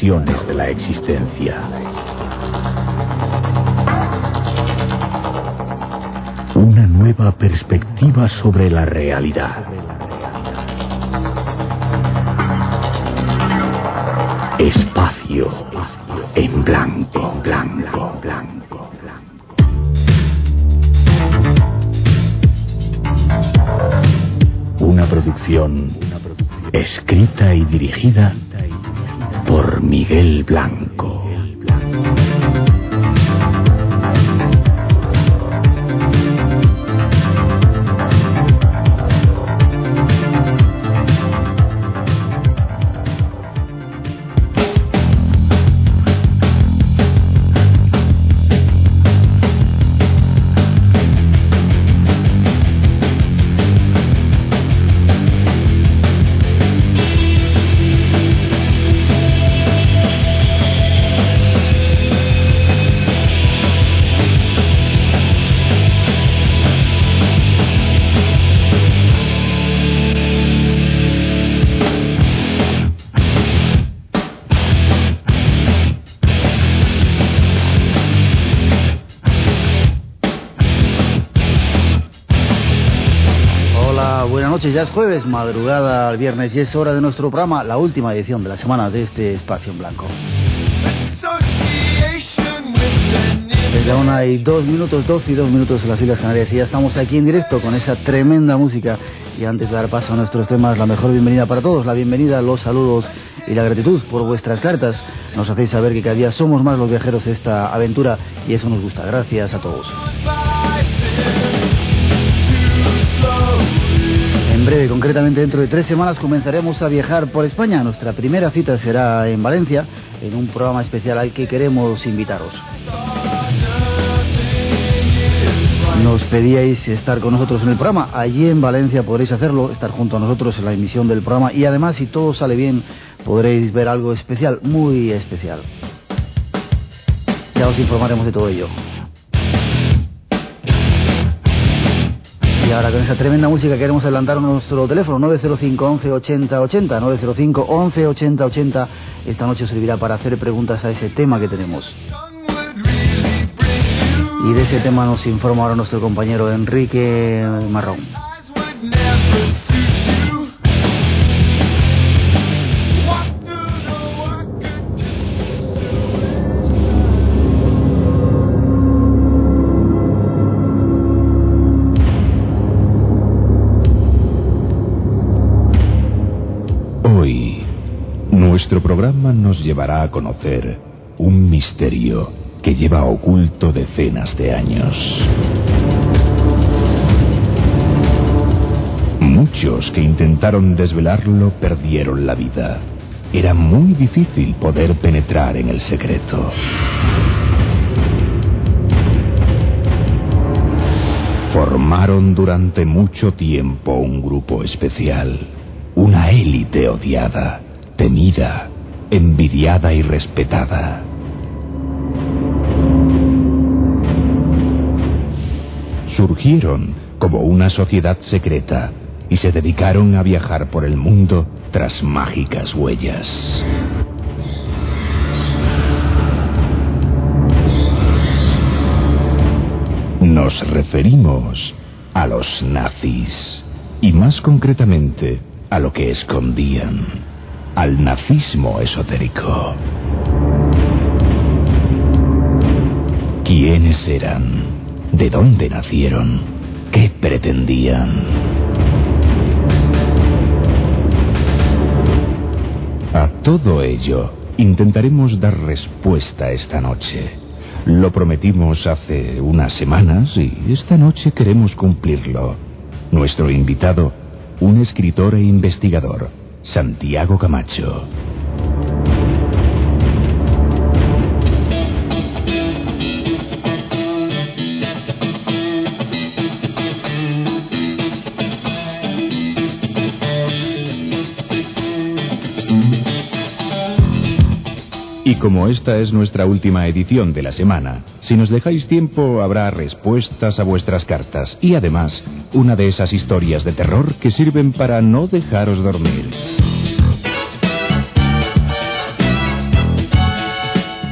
de la existencia. Una nueva perspectiva sobre la realidad. Espacio en blanco, blanco, blanco, blanco. Una producción escrita y dirigida Miguel Blanco. Ya es jueves, madrugada al viernes y es hora de nuestro programa, la última edición de la semana de este espacio en blanco. Desde una hay dos minutos, dos y dos minutos en las Islas Canarias y ya estamos aquí en directo con esa tremenda música. Y antes de dar paso a nuestros temas, la mejor bienvenida para todos, la bienvenida, los saludos y la gratitud por vuestras cartas. Nos hacéis saber que cada día somos más los viajeros de esta aventura y eso nos gusta. Gracias a todos. Concretamente dentro de tres semanas, comenzaremos a viajar por España. Nuestra primera cita será en Valencia, en un programa especial al que queremos invitaros. Nos pedíais estar con nosotros en el programa. Allí en Valencia podréis hacerlo, estar junto a nosotros en la emisión del programa y además, si todo sale bien, podréis ver algo especial, muy especial. Ya os informaremos de todo ello. Ahora con esa tremenda música queremos adelantar nuestro teléfono 905 11 80 80 905 11 80 80 esta noche servirá para hacer preguntas a ese tema que tenemos. Y de ese tema nos informa ahora nuestro compañero Enrique Marrón. Hoy, nuestro programa nos llevará a conocer un misterio que lleva oculto decenas de años. Muchos que intentaron desvelarlo perdieron la vida. Era muy difícil poder penetrar en el secreto. Formaron durante mucho tiempo un grupo especial, una élite odiada, temida, envidiada y respetada. Surgieron como una sociedad secreta y se dedicaron a viajar por el mundo tras mágicas huellas. Nos referimos a los nazis y más concretamente a lo que escondían, al nazismo esotérico. ¿Quiénes eran? ¿De dónde nacieron? ¿Qué pretendían? A todo ello intentaremos dar respuesta esta noche. Lo prometimos hace unas semanas y esta noche queremos cumplirlo. Nuestro invitado, un escritor e investigador, Santiago Camacho. Como esta es nuestra última edición de la semana, si nos dejáis tiempo habrá respuestas a vuestras cartas y además una de esas historias de terror que sirven para no dejaros dormir.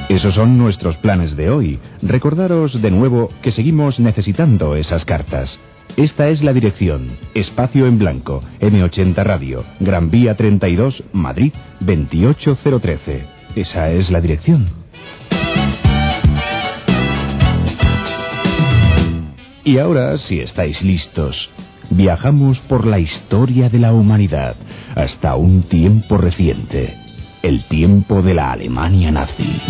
Esos son nuestros planes de hoy. Recordaros de nuevo que seguimos necesitando esas cartas. Esta es la dirección. Espacio en blanco. M80 Radio. Gran Vía 32, Madrid 28013. Esa es la dirección. Y ahora, si estáis listos, viajamos por la historia de la humanidad hasta un tiempo reciente, el tiempo de la Alemania nazi.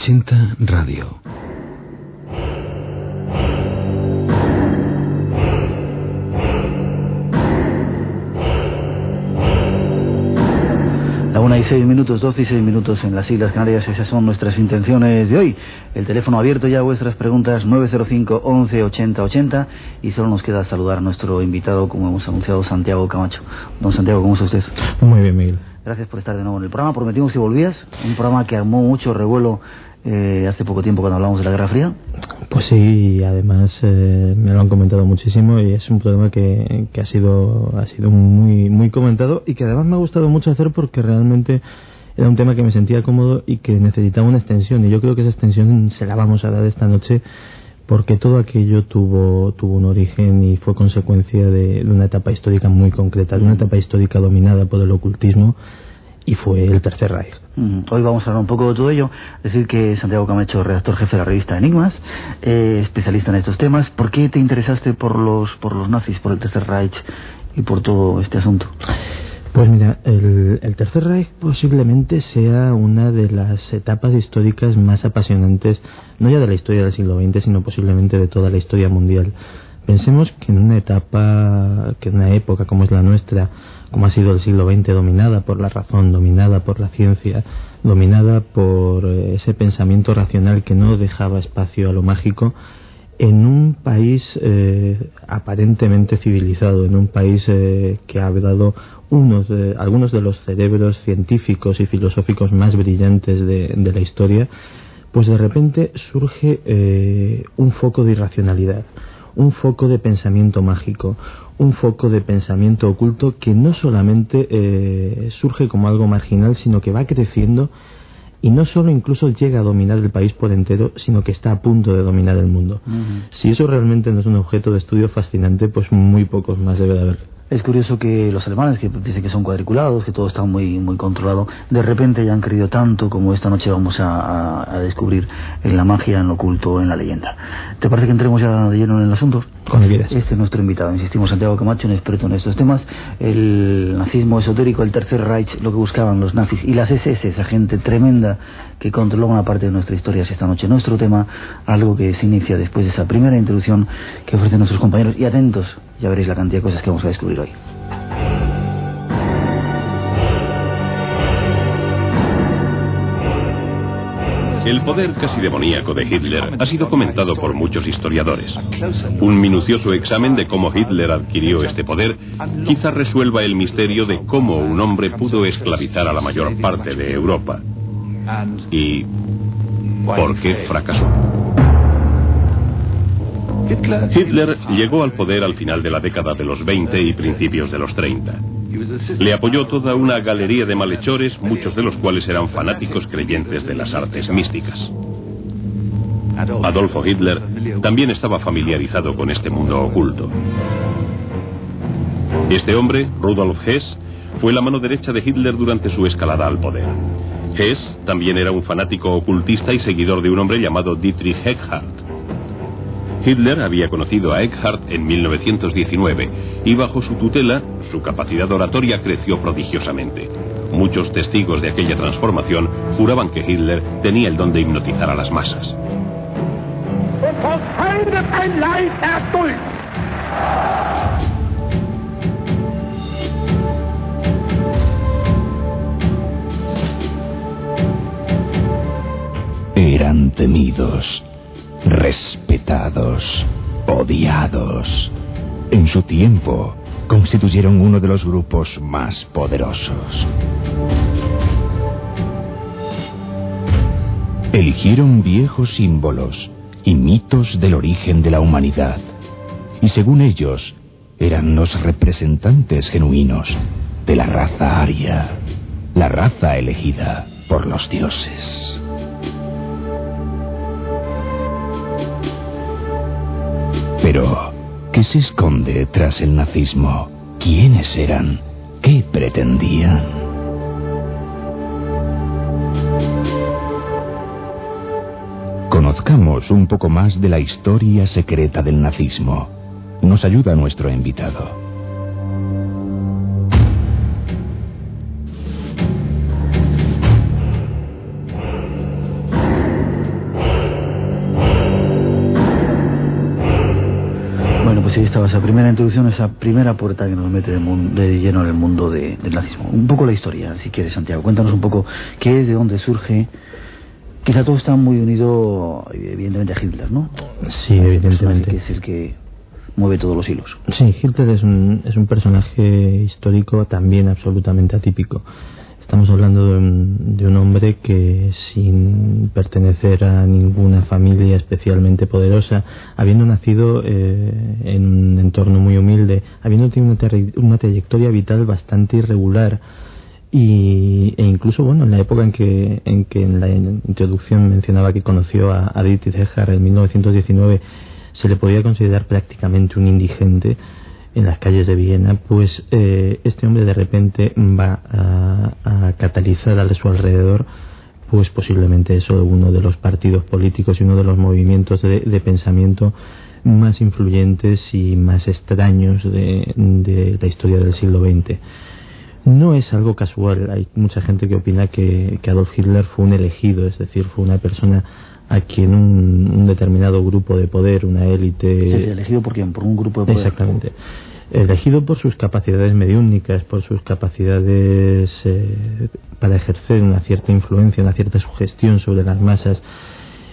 M80 Radio. La una y seis minutos, 12 y seis minutos en las Islas Canarias, esas son nuestras intenciones de hoy. El teléfono abierto ya a vuestras preguntas 905 11 80 80 y solo nos queda saludar a nuestro invitado, como hemos anunciado, Santiago Camacho. Don Santiago, ¿cómo está usted? Muy bien, Miguel. Gracias por estar de nuevo en el programa. Prometimos que volvías, un programa que armó mucho revuelo eh, hace poco tiempo cuando hablamos de la Guerra Fría. Pues sí, además eh, me lo han comentado muchísimo y es un programa que, que ha sido ha sido muy muy comentado y que además me ha gustado mucho hacer porque realmente era un tema que me sentía cómodo y que necesitaba una extensión y yo creo que esa extensión se la vamos a dar esta noche porque todo aquello tuvo tuvo un origen y fue consecuencia de, de una etapa histórica muy concreta, de una etapa histórica dominada por el ocultismo y fue el Tercer Reich. Mm, Hoy vamos a hablar un poco de todo ello. Decir que Santiago Camacho, redactor jefe de la revista Enigmas, eh, especialista en estos temas. ¿Por qué te interesaste por los por los nazis, por el Tercer Reich y por todo este asunto? Pues mira, el, el Tercer Reich posiblemente sea una de las etapas históricas más apasionantes, no ya de la historia del siglo XX, sino posiblemente de toda la historia mundial. Pensemos que en una etapa, que en una época como es la nuestra, como ha sido el siglo XX, dominada por la razón, dominada por la ciencia, dominada por eh, ese pensamiento racional que no dejaba espacio a lo mágico, en un país eh, aparentemente civilizado, en un país eh, que ha dado unos de, algunos de los cerebros científicos y filosóficos más brillantes de, de la historia, pues de repente surge eh, un foco de irracionalidad, un foco de pensamiento mágico, un foco de pensamiento oculto que no solamente eh, surge como algo marginal, sino que va creciendo y no solo incluso llega a dominar el país por entero, sino que está a punto de dominar el mundo. Uh -huh. Si eso realmente no es un objeto de estudio fascinante, pues muy pocos más debe de haber. Es curioso que los alemanes, que dicen que son cuadriculados, que todo está muy muy controlado, de repente ya han querido tanto como esta noche vamos a, a descubrir en la magia, en lo oculto, en la leyenda. ¿Te parece que entremos ya de lleno en el asunto? Cuando quieras. Este es nuestro invitado, insistimos, Santiago Camacho, un experto en estos temas. El nazismo esotérico, el Tercer Reich, lo que buscaban los nazis y las SS, esa gente tremenda que controló una parte de nuestra historia esta noche. Nuestro tema, algo que se inicia después de esa primera introducción que ofrecen nuestros compañeros. Y atentos, ya veréis la cantidad de cosas que vamos a descubrir hoy. El poder casi demoníaco de Hitler ha sido comentado por muchos historiadores. Un minucioso examen de cómo Hitler adquirió este poder quizá resuelva el misterio de cómo un hombre pudo esclavizar a la mayor parte de Europa. ¿Y por qué fracasó? Hitler llegó al poder al final de la década de los 20 y principios de los 30. Le apoyó toda una galería de malhechores, muchos de los cuales eran fanáticos creyentes de las artes místicas. Adolfo Hitler también estaba familiarizado con este mundo oculto. Este hombre, Rudolf Hess, fue la mano derecha de Hitler durante su escalada al poder. Hess también era un fanático ocultista y seguidor de un hombre llamado Dietrich Eckhardt. Hitler había conocido a Eckhart en 1919 y bajo su tutela su capacidad oratoria creció prodigiosamente. Muchos testigos de aquella transformación juraban que Hitler tenía el don de hipnotizar a las masas. Eran temidos respetados, odiados. En su tiempo, constituyeron uno de los grupos más poderosos. Eligieron viejos símbolos y mitos del origen de la humanidad, y según ellos, eran los representantes genuinos de la raza aria, la raza elegida por los dioses. Pero, ¿qué se esconde tras el nazismo? ¿Quiénes eran? ¿Qué pretendían? Conozcamos un poco más de la historia secreta del nazismo. Nos ayuda nuestro invitado. Esa primera introducción, esa primera puerta que nos mete de, lleno en el mundo del nazismo. Un poco la historia, si quieres, Santiago. Cuéntanos un poco qué es, de dónde surge. Quizá todo está muy unido, evidentemente, a Hitler, ¿no? Sí, evidentemente. Que es el que mueve todos los hilos. Sí, Hitler es un, es un personaje histórico también absolutamente atípico. Estamos hablando de un, hombre que sin pertenecer a ninguna familia especialmente poderosa, habiendo nacido eh, en un entorno muy humilde, habiendo tenido una, trayectoria vital bastante irregular, y, e incluso bueno en la época en que en que en la introducción mencionaba que conoció a, a Dietrich en 1919 se le podía considerar prácticamente un indigente en las calles de Viena, pues eh, este hombre de repente va a, catalizar a su alrededor, pues posiblemente eso, uno de los partidos políticos y uno de los movimientos de, pensamiento más influyentes y más extraños de, de, la historia del siglo XX. No es algo casual, hay mucha gente que opina que Adolf Hitler fue un elegido, es decir, fue una persona a quien un, determinado grupo de poder, una élite... elegido por quién, por un grupo de poder. Exactamente. Elegido por sus capacidades mediúnicas, por sus capacidades eh, para ejercer una cierta influencia, una cierta sugestión sobre las masas.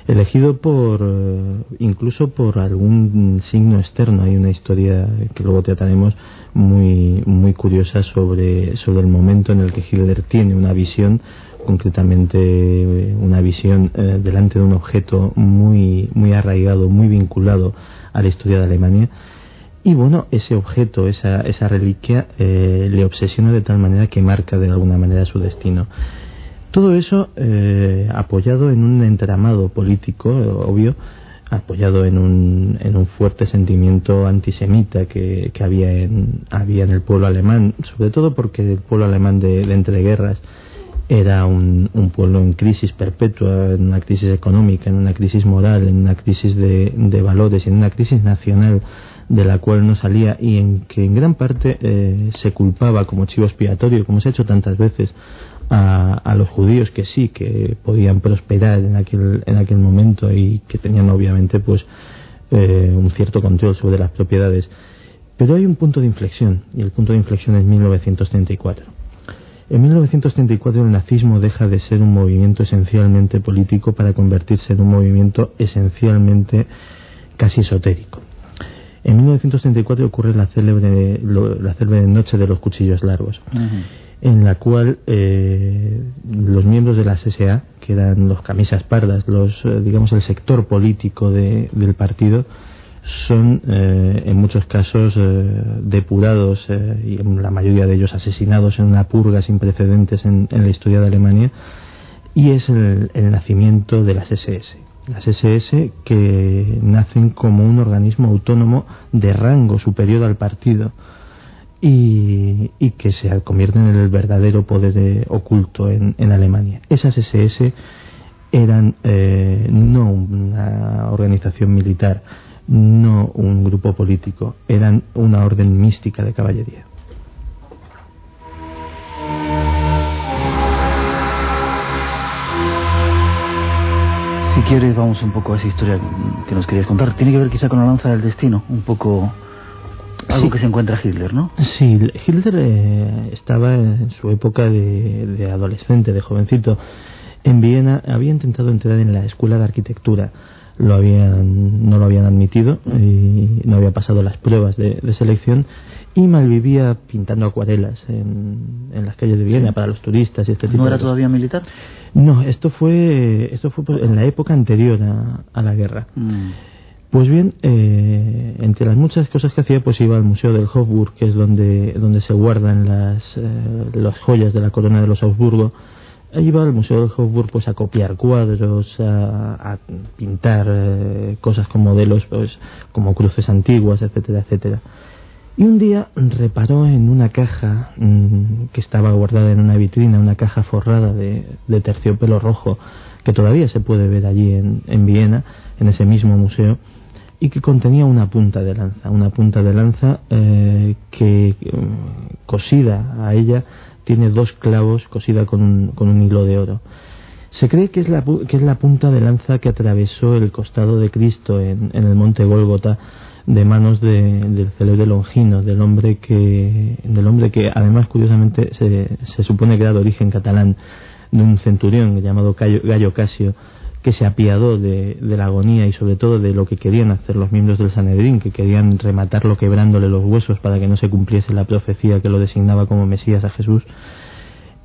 Elegido por, eh, incluso por algún signo externo. Hay una historia que luego trataremos muy, muy curiosa sobre, sobre el momento en el que Hitler tiene una visión concretamente eh, una visión eh, delante de un objeto muy, muy arraigado, muy vinculado a la historia de Alemania. Y bueno, ese objeto, esa, esa reliquia, eh, le obsesiona de tal manera que marca de alguna manera su destino. Todo eso apoyado en un entramado político, obvio, apoyado en un, en un fuerte sentimiento antisemita que, que había, en, había en el pueblo alemán, sobre todo porque el pueblo alemán de, de entreguerras era un, un, pueblo en crisis perpetua, en una crisis económica, en una crisis moral, en una crisis de, de valores, en una crisis nacional de la cual no salía y en que en gran parte eh, se culpaba como chivo expiatorio, como se ha hecho tantas veces, a, a, los judíos que sí, que podían prosperar en aquel, en aquel momento y que tenían obviamente pues eh, un cierto control sobre las propiedades. Pero hay un punto de inflexión y el punto de inflexión es 1934 en 1934 el nazismo deja de ser un movimiento esencialmente político para convertirse en un movimiento esencialmente casi esotérico. En 1934 ocurre la célebre, la célebre Noche de los Cuchillos Largos, en la cual eh, los miembros de la SSA, que eran los camisas pardas, los, eh, digamos el sector político del partido, son eh, en muchos casos eh, depurados eh, y en la mayoría de ellos asesinados en una purga sin precedentes en, la historia de Alemania y es el, nacimiento de las SS. Las SS que nacen como un organismo autónomo de rango superior al partido y, que se convierten en el verdadero poder oculto en, en, Alemania. Esas SS eran no una organización militar, no un grupo político, eran una orden mística de caballería. Si quieres, vamos un poco a esa historia que nos querías contar. Tiene que ver quizá con la lanza del destino, un poco algo que se encuentra Hitler, ¿no? Sí, Hitler eh, estaba en su época de, de adolescente, de jovencito. En Viena había intentado entrar en la escuela de arquitectura lo habían, no lo habían admitido y no había pasado las pruebas de, selección y malvivía pintando acuarelas en, en las calles de Viena para los turistas y este tipo ¿No era todavía militar? No, esto fue, esto fue pues, en la época anterior a, la guerra. Mm. Pues bien, eh, entre las muchas cosas que hacía, pues iba al Museo del Hofburg, que es donde, donde se guardan las, eh, las joyas de la corona de los Augsburgo. Iba al Museo del Hofburg pues a copiar cuadros, a, pintar eh, cosas con modelos, pues como cruces antiguas, etcétera, etcétera. Y un día reparó en una caja mm, que estaba guardada en una vitrina, una caja forrada de, de terciopelo rojo, que todavía se puede ver allí en, en Viena, en ese mismo museo y que contenía una punta de lanza, una punta de lanza eh, que mm, cosida a ella tiene dos clavos cosida con un, con un hilo de oro. Se cree que es, la, que es la punta de lanza que atravesó el costado de Cristo en, en el monte Gólgota de manos de, del célebre Longino, del hombre que, del hombre que además curiosamente se, se supone que era de origen catalán, de un centurión llamado Gallo Casio, que se apiadó de, la agonía y sobre todo de lo que querían hacer los miembros del Sanedrín, que querían rematarlo quebrándole los huesos para que no se cumpliese la profecía que lo designaba como Mesías a Jesús.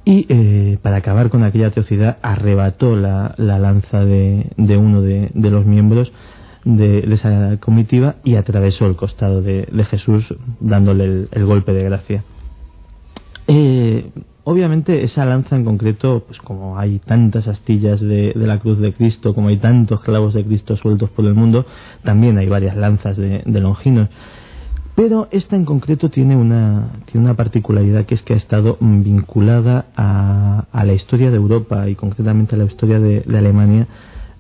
Y eh, para acabar con aquella atrocidad arrebató la, lanza de, uno de, los miembros de, esa comitiva y atravesó el costado de, Jesús dándole el, golpe de gracia. Eh, Obviamente esa lanza en concreto, pues como hay tantas astillas de, la cruz de Cristo, como hay tantos clavos de Cristo sueltos por el mundo, también hay varias lanzas de, Longinos. Pero esta en concreto tiene una, tiene una particularidad que es que ha estado vinculada a, la historia de Europa y concretamente a la historia de Alemania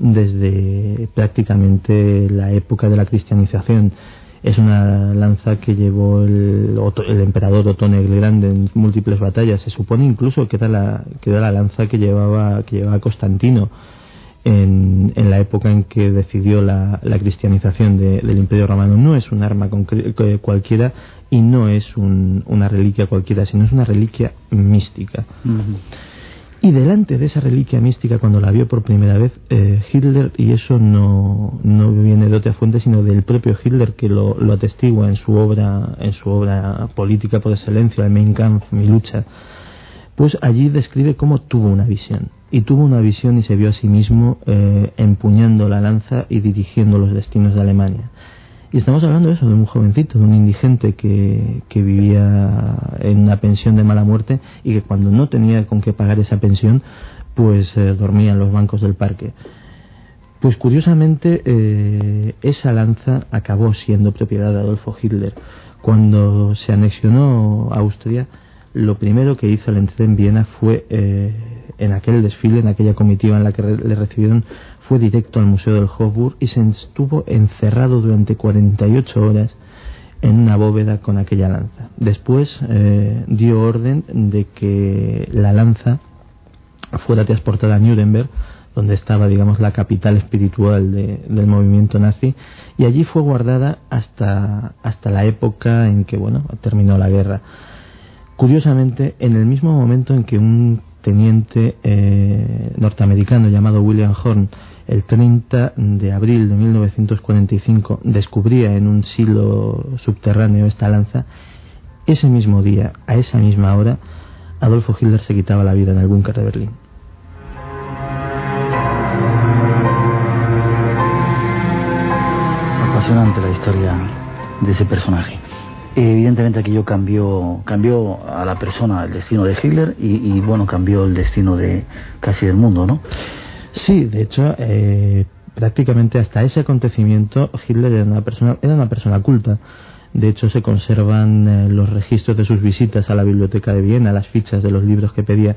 desde prácticamente la época de la cristianización. Es una lanza que llevó el, el emperador Otón el Grande en múltiples batallas. Se supone incluso que era la, que era la lanza que llevaba, que llevaba Constantino en, en la época en que decidió la, la cristianización del Imperio Romano. No es un arma cualquiera y no es un, una reliquia cualquiera, sino es una reliquia mística. Y delante de esa reliquia mística, cuando la vio por primera vez, eh, Hitler, y eso no, no viene de otra fuente, sino del propio Hitler que lo, lo atestigua en su obra, en su obra política por excelencia, el Mein Kampf, mi lucha, pues allí describe cómo tuvo una visión. Y tuvo una visión y se vio a sí mismo eh, empuñando la lanza y dirigiendo los destinos de Alemania. Y estamos hablando de eso, de un jovencito, de un indigente que, que vivía en una pensión de mala muerte y que cuando no tenía con qué pagar esa pensión, pues eh, dormía en los bancos del parque. Pues curiosamente eh, esa lanza acabó siendo propiedad de Adolfo Hitler. Cuando se anexionó Austria, lo primero que hizo al entrar en Viena fue, eh, en aquel desfile, en aquella comitiva en la que le recibieron, fue directo al Museo del Hofburg y se estuvo encerrado durante 48 horas en una bóveda con aquella lanza. Después eh, dio orden de que la lanza fuera transportada a Nuremberg, donde estaba, digamos, la capital espiritual del movimiento nazi, y allí fue guardada hasta, hasta la época en que, bueno, terminó la guerra. Curiosamente, en el mismo momento en que un teniente eh, norteamericano llamado William Horn el 30 de abril de 1945 descubría en un silo subterráneo esta lanza, ese mismo día, a esa misma hora, Adolfo Hitler se quitaba la vida en el búnker de Berlín. Apasionante la historia de ese personaje. Evidentemente aquello cambió, cambió a la persona el destino de Hitler y, bueno, cambió el destino de casi del mundo, ¿no? Sí, de hecho, eh, prácticamente hasta ese acontecimiento Hitler era una persona, era una persona culta. De hecho, se conservan eh, los registros de sus visitas a la biblioteca de Viena, las fichas de los libros que pedía.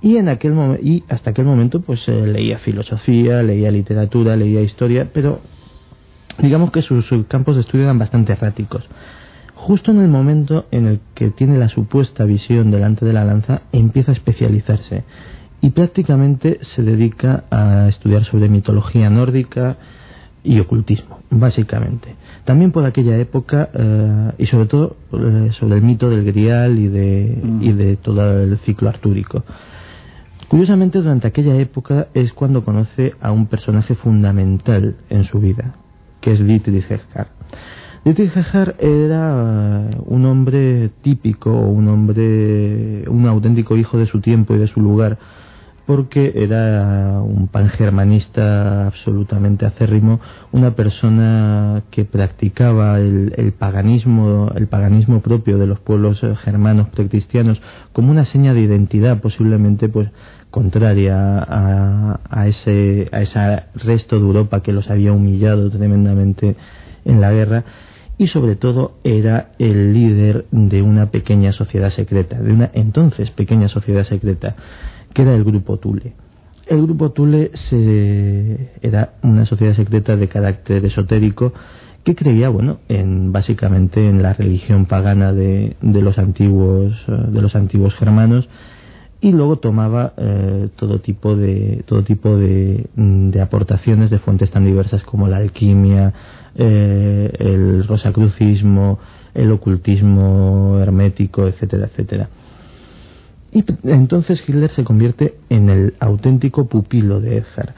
Y, en aquel y hasta aquel momento pues eh, leía filosofía, leía literatura, leía historia, pero digamos que sus, sus, campos de estudio eran bastante erráticos. Justo en el momento en el que tiene la supuesta visión delante de la lanza, empieza a especializarse y prácticamente se dedica a estudiar sobre mitología nórdica y ocultismo, básicamente. También por aquella época eh, y sobre todo eh, sobre el mito del Grial y de, y de todo el ciclo artúrico. Curiosamente, durante aquella época es cuando conoce a un personaje fundamental en su vida, que es Dietrich Eckart. Dietrich Eckart era un hombre típico, un hombre, un auténtico hijo de su tiempo y de su lugar, porque era un pangermanista absolutamente acérrimo, una persona que practicaba el, paganismo, el paganismo propio de los pueblos germanos precristianos como una seña de identidad posiblemente pues contraria a, a, ese, a ese resto de Europa que los había humillado tremendamente en la guerra y sobre todo era el líder de una pequeña sociedad secreta, de una entonces pequeña sociedad secreta, que era el Grupo Tule. El Grupo Tule se, era una sociedad secreta de carácter esotérico que creía, bueno, en básicamente en la religión pagana de, de los antiguos de los antiguos germanos y luego tomaba eh, todo tipo de todo tipo de, de, aportaciones de fuentes tan diversas como la alquimia, eh, el rosacrucismo, el ocultismo hermético, etcétera, etcétera. Y entonces Hitler se convierte en el auténtico pupilo de Edgar.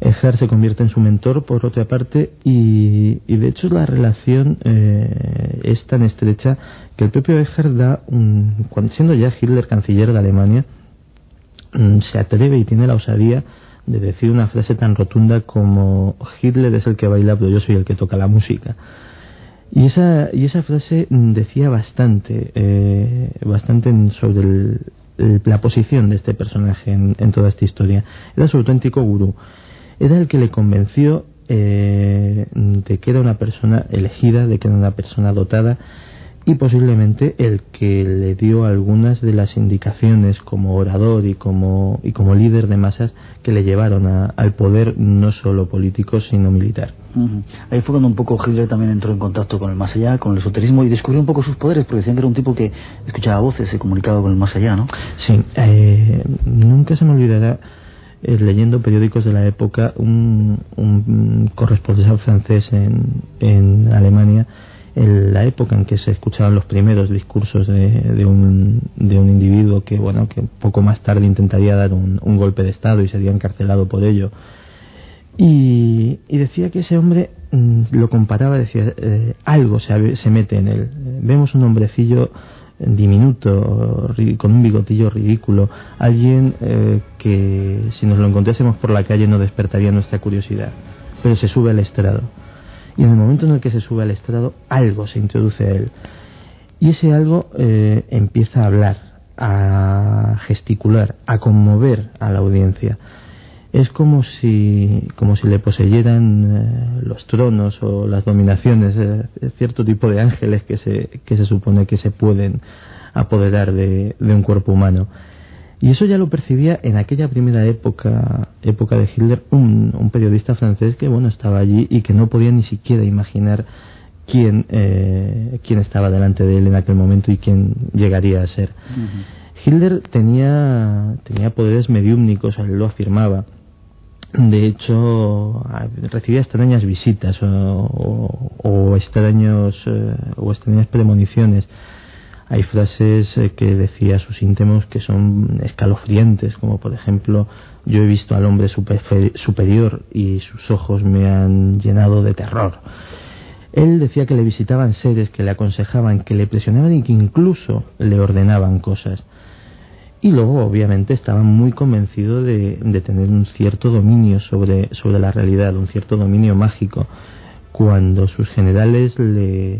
Edgar se convierte en su mentor, por otra parte, y, de hecho la relación eh, es tan estrecha que el propio Edgar da, un, cuando siendo ya Hitler canciller de Alemania, Mm, se atreve y tiene la osadía de decir una frase tan rotunda como Hitler es el que baila pero yo soy el que toca la música. Y esa, y esa frase decía bastante, eh, bastante sobre la posición de este personaje en, toda esta historia. Era su auténtico gurú. Era el que le convenció eh, de que era una persona elegida, de que era una persona dotada y posiblemente el que le dio algunas de las indicaciones como orador y como, y como líder de masas que le llevaron al poder no solo político sino militar. Ahí fue cuando un poco Hitler también entró en contacto con el más allá, con el esoterismo y descubrió un poco sus poderes, porque decían que era un tipo que escuchaba voces, se comunicaba con el más allá, ¿no? Sí, eh, nunca se me olvidará eh, leyendo periódicos de la época un, un corresponsal francés en, en Alemania en la época en que se escuchaban los primeros discursos de, un, de un individuo que bueno que poco más tarde intentaría dar un, golpe de estado y sería encarcelado por ello. Y, decía que ese hombre mm, lo comparaba decía eh, algo se, se mete en él. Vemos un hombrecillo diminuto con un bigotillo ridículo alguien eh, que si nos lo encontrásemos por la calle no despertaría nuestra curiosidad pero se sube al estrado y en el momento en el que se sube al estrado, algo se introduce a él. Y ese algo eh, empieza a hablar, a gesticular, a conmover a la audiencia. Es como si, como si le poseyeran eh, los tronos o las dominaciones, eh, cierto tipo de ángeles que se, que se supone que se pueden apoderar de, de un cuerpo humano. Y eso ya lo percibía en aquella primera época, época de Hitler, un, un periodista francés que bueno estaba allí y que no podía ni siquiera imaginar quién, eh, quién estaba delante de él en aquel momento y quién llegaría a ser. Hitler tenía, tenía poderes mediúmnicos, él lo afirmaba. De hecho, recibía extrañas visitas o, o, extraños, eh, o extrañas premoniciones hay frases eh, que decía sus íntimos que son escalofriantes, como por ejemplo, yo he visto al hombre superior y sus ojos me han llenado de terror. Él decía que le visitaban seres que le aconsejaban, que le presionaban y que incluso le ordenaban cosas. Y luego, obviamente, estaba muy convencido de, de tener un cierto dominio sobre, sobre la realidad, un cierto dominio mágico cuando sus generales le,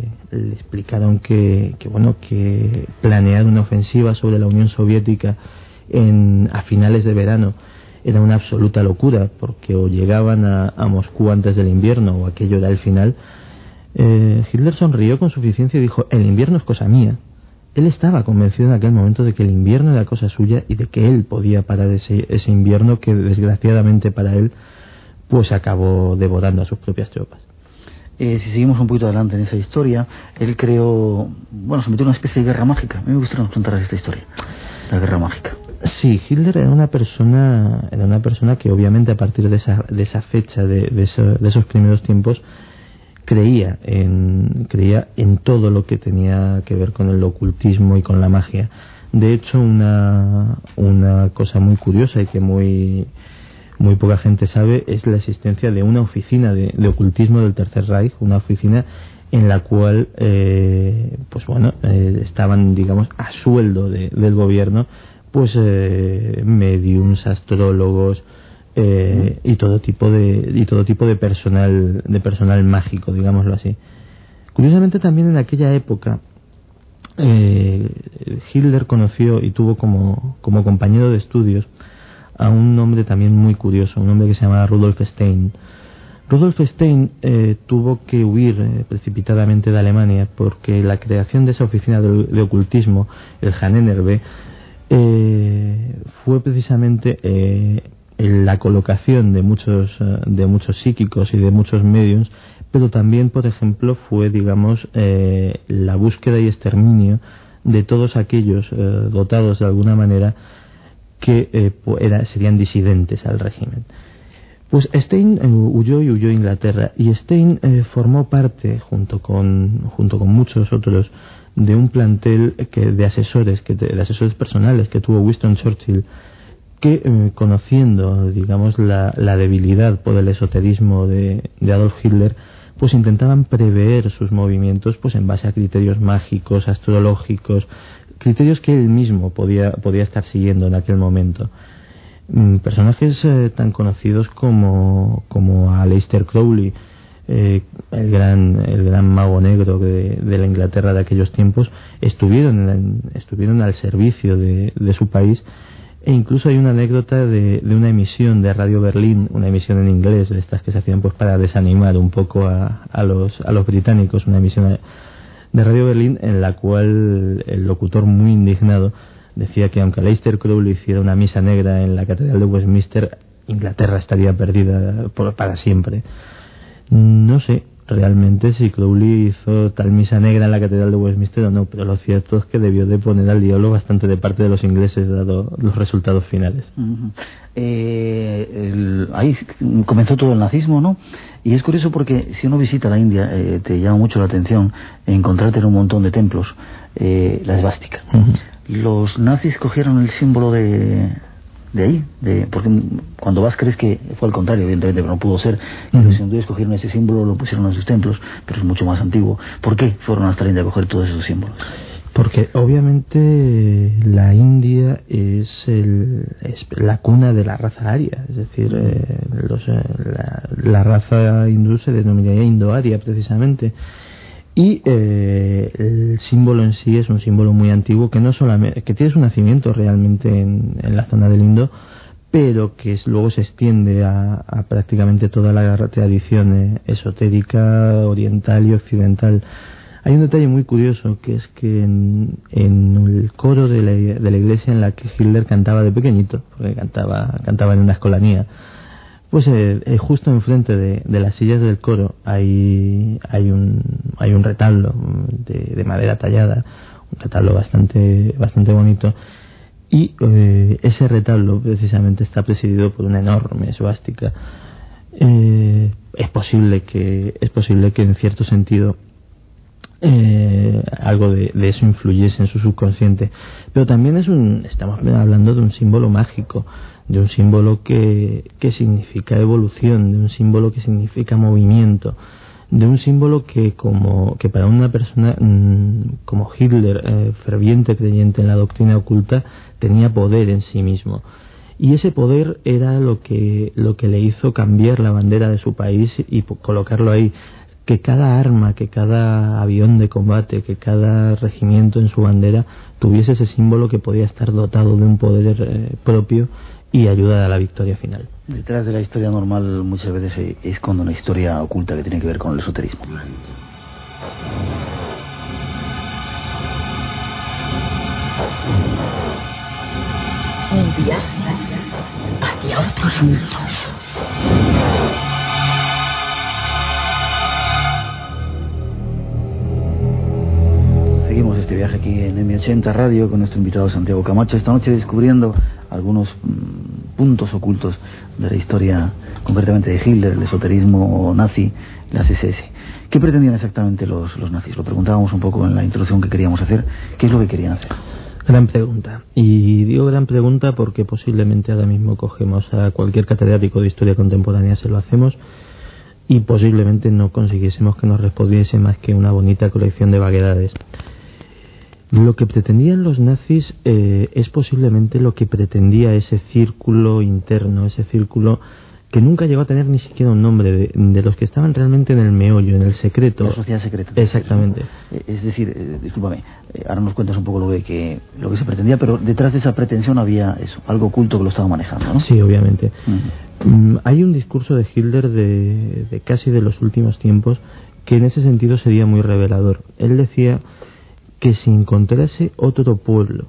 explicaron que, bueno que planear una ofensiva sobre la Unión Soviética en, a finales de verano era una absoluta locura porque o llegaban a, Moscú antes del invierno o aquello era el final. Eh, Hitler sonrió con suficiencia y dijo el invierno es cosa mía él estaba convencido en aquel momento de que el invierno era cosa suya y de que él podía parar ese, ese invierno que desgraciadamente para él pues acabó devorando a sus propias tropas eh, si seguimos un poquito adelante en esa historia, él creó, bueno, se metió en una especie de guerra mágica. A mí me gustaría nos contaras esta historia, la guerra mágica. Sí, Hitler era una persona, era una persona que obviamente a partir de esa, de esa fecha, de, de, de esos primeros tiempos, creía en, creía en todo lo que tenía que ver con el ocultismo y con la magia. De hecho, una, una cosa muy curiosa y que muy, muy poca gente sabe es la existencia de una oficina de, ocultismo del Tercer Reich, una oficina en la cual, eh, pues bueno, eh, estaban, digamos, a sueldo del gobierno, pues eh, mediums, astrólogos eh, y todo tipo de y todo tipo de personal de personal mágico, digámoslo así. Curiosamente también en aquella época eh, Hitler conoció y tuvo como, como compañero de estudios a un hombre también muy curioso, un hombre que se llamaba Rudolf Stein. Rudolf Stein eh, tuvo que huir eh, precipitadamente de Alemania porque la creación de esa oficina de, ocultismo, el Hannenerbe, eh, fue precisamente eh, la colocación de muchos, de muchos psíquicos y de muchos medios, pero también, por ejemplo, fue, digamos, la búsqueda y exterminio de todos aquellos dotados de alguna manera que eh, serían disidentes al régimen. Pues Stein eh, huyó y huyó a Inglaterra y Stein eh, formó parte, junto con, junto con muchos otros, de un plantel que, de asesores, que, de asesores personales que tuvo Winston Churchill, que conociendo, digamos, la, la, debilidad por el esoterismo de, de Adolf Hitler, pues intentaban prever sus movimientos pues en base a criterios mágicos, astrológicos, criterios que él mismo podía, podía estar siguiendo en aquel momento. Mm, personajes eh, tan conocidos como, como Aleister Crowley, eh, el, gran, el gran mago negro de, de, la Inglaterra de aquellos tiempos, estuvieron, estuvieron al servicio de, de, su país. E incluso hay una anécdota de, de, una emisión de Radio Berlín, una emisión en inglés, de estas que se hacían pues para desanimar un poco a, a, los, a los británicos, una emisión de Radio Berlín en la cual el locutor muy indignado decía que aunque Leicester Crowley hiciera una misa negra en la Catedral de Westminster, Inglaterra estaría perdida para siempre. No sé, realmente si Crowley hizo tal misa negra en la catedral de Westminster o no, pero lo cierto es que debió de poner al diablo bastante de parte de los ingleses dado los resultados finales. eh, ahí comenzó todo el nazismo, ¿no? Y es curioso porque si uno visita la India eh, te llama mucho la atención encontrarte en un montón de templos eh, la esvástica. Los nazis cogieron el símbolo de, de ahí, de, porque cuando vas crees que fue al contrario, evidentemente, pero no pudo ser. Uh Los hindúes cogieron ese símbolo, lo pusieron en sus templos, pero es mucho más antiguo. ¿Por qué fueron hasta la India a coger todos esos símbolos? Porque obviamente la India es, el, es la cuna de la raza aria, es decir, eh, los, eh, la, la, raza hindú se denominaría indoaria precisamente. Y eh, el símbolo en sí es un símbolo muy antiguo que no solamente que tiene su nacimiento realmente en, la zona del Indo, pero que luego se extiende a, a, prácticamente toda la tradición eh, esotérica oriental y occidental. Hay un detalle muy curioso que es que en, en el coro de la, de la, iglesia en la que Hitler cantaba de pequeñito, porque cantaba, cantaba en una escolanía, pues eh, eh, justo enfrente de, las sillas del coro hay, hay, un, hay un retablo de, de madera tallada, un retablo bastante, bastante bonito, y eh, ese retablo precisamente está presidido por una enorme esvástica. Eh, es posible que es posible que en cierto sentido eh, algo de, de, eso influyese en su subconsciente. Pero también es un estamos hablando de un símbolo mágico de un símbolo que, que significa evolución, de un símbolo que significa movimiento, de un símbolo que como que para una persona mmm, como Hitler, eh, ferviente creyente en la doctrina oculta, tenía poder en sí mismo. Y ese poder era lo que, lo que le hizo cambiar la bandera de su país y colocarlo ahí. Que cada arma, que cada avión de combate, que cada regimiento en su bandera tuviese ese símbolo que podía estar dotado de un poder eh, propio y ayuda a la victoria final. Detrás de la historia normal muchas veces se esconde una historia oculta que tiene que ver con el esoterismo. Un viaje hacia otros mundos. Viaje aquí en M80 Radio con nuestro invitado Santiago Camacho. Esta noche descubriendo algunos mm, puntos ocultos de la historia, concretamente de Hitler, el esoterismo nazi, las SS. ¿Qué pretendían exactamente los, los nazis? Lo preguntábamos un poco en la introducción que queríamos hacer. ¿Qué es lo que querían hacer? Gran pregunta. Y digo gran pregunta porque posiblemente ahora mismo cogemos a cualquier catedrático de historia contemporánea, se lo hacemos, y posiblemente no consiguiésemos que nos respondiese más que una bonita colección de vaguedades. Lo que pretendían los nazis eh, es posiblemente lo que pretendía ese círculo interno, ese círculo que nunca llegó a tener ni siquiera un nombre, de, los que estaban realmente en el meollo, en el secreto. La sociedad secreta. Exactamente. Eh, es decir, eh, discúlpame, eh, ahora nos cuentas un poco lo que, lo que se pretendía, pero detrás de esa pretensión había eso, algo oculto que lo estaba manejando, ¿no? Sí, obviamente. Mm, hay un discurso de Hitler de, de casi de los últimos tiempos que en ese sentido sería muy revelador. Él decía que si encontrase otro pueblo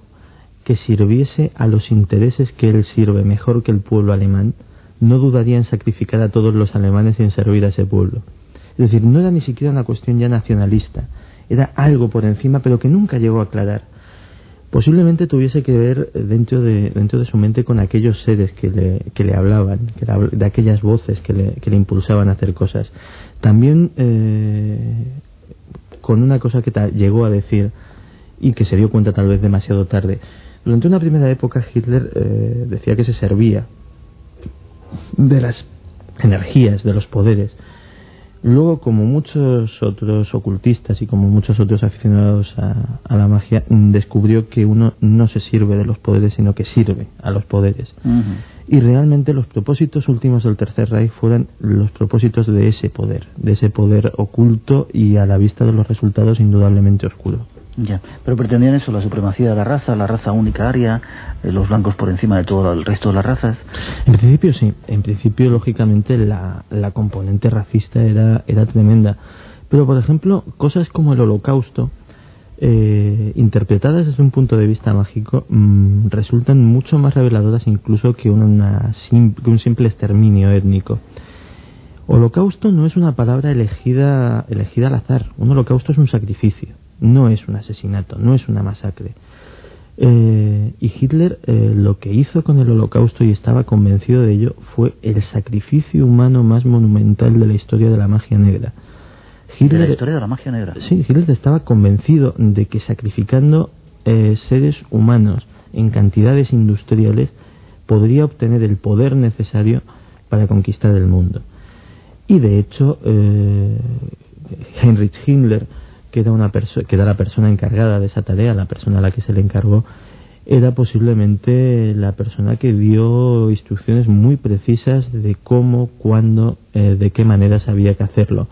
que sirviese a los intereses que él sirve mejor que el pueblo alemán, no dudaría en sacrificar a todos los alemanes y en servir a ese pueblo. Es decir, no era ni siquiera una cuestión ya nacionalista, era algo por encima, pero que nunca llegó a aclarar. Posiblemente tuviese que ver dentro de, dentro de su mente con aquellos seres que le, que le hablaban, de aquellas voces que le, que le impulsaban a hacer cosas. También eh, con una cosa que llegó a decir y que se dio cuenta tal vez demasiado tarde. Durante una primera época Hitler eh, decía que se servía de las energías, de los poderes. Luego, como muchos otros ocultistas y como muchos otros aficionados a, la magia, descubrió que uno no se sirve de los poderes, sino que sirve a los poderes. Y realmente los propósitos últimos del Tercer Reich fueron los propósitos de ese poder, de ese poder oculto y a la vista de los resultados indudablemente oscuro. Ya, pero pretendían eso, la supremacía de la raza, la raza única aria, eh, los blancos por encima de todo el resto de las razas. En principio sí, en principio lógicamente la, la componente racista era, era tremenda. Pero por ejemplo, cosas como el holocausto, eh, interpretadas desde un punto de vista mágico, mm, resultan mucho más reveladoras incluso que, una, que un simple exterminio étnico. Holocausto no es una palabra elegida, elegida al azar, un holocausto es un sacrificio no es un asesinato, no es una masacre. Eh, y Hitler eh, lo que hizo con el holocausto y estaba convencido de ello fue el sacrificio humano más monumental de la historia de la magia negra. Hitler, de la historia de la magia negra. Sí, Hitler estaba convencido de que sacrificando eh, seres humanos en cantidades industriales podría obtener el poder necesario para conquistar el mundo. Y de hecho, Heinrich Himmler que era, una que era la persona encargada de esa tarea, la persona a la que se le encargó, era posiblemente la persona que dio instrucciones muy precisas de cómo, cuándo, eh, de qué manera sabía que hacerlo.